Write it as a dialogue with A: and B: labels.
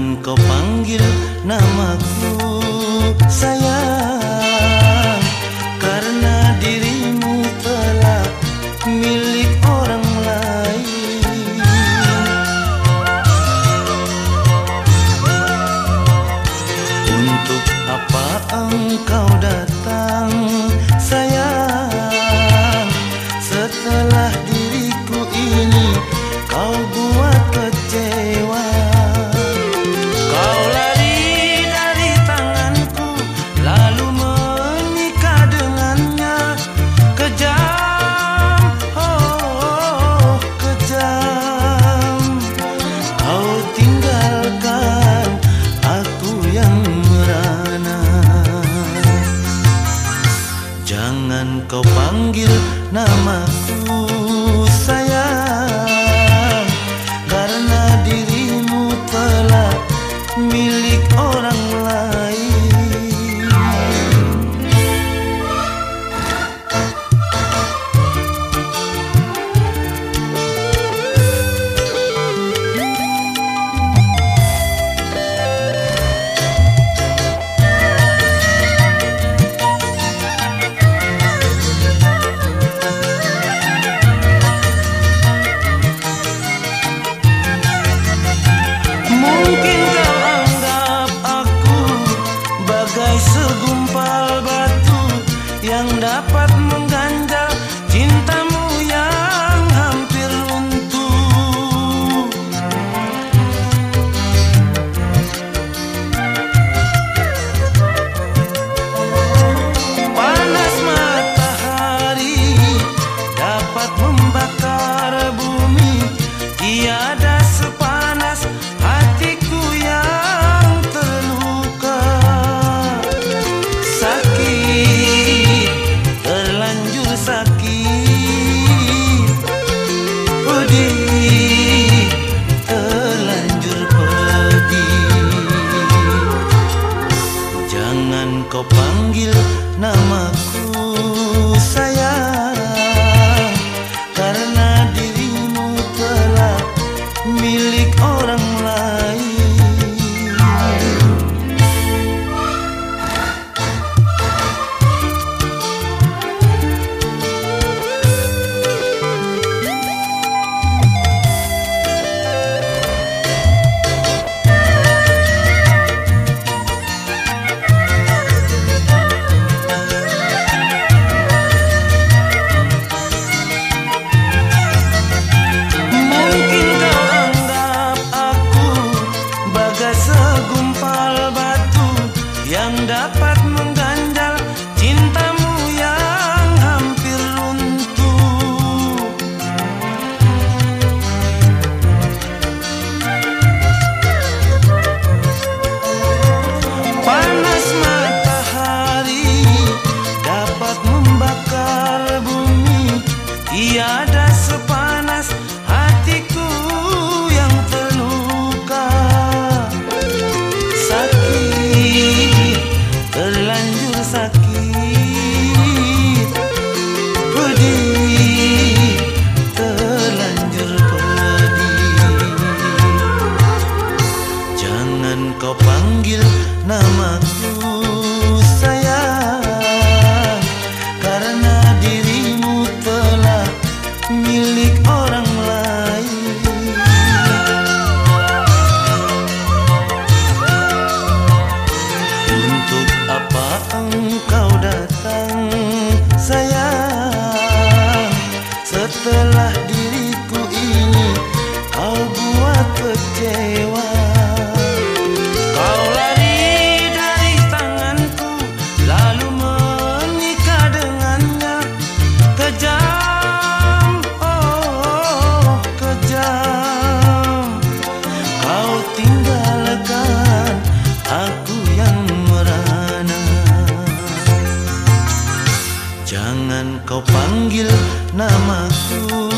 A: Jangan kau panggil namaku. Sayang. kau panggil namaku. panggil namaku.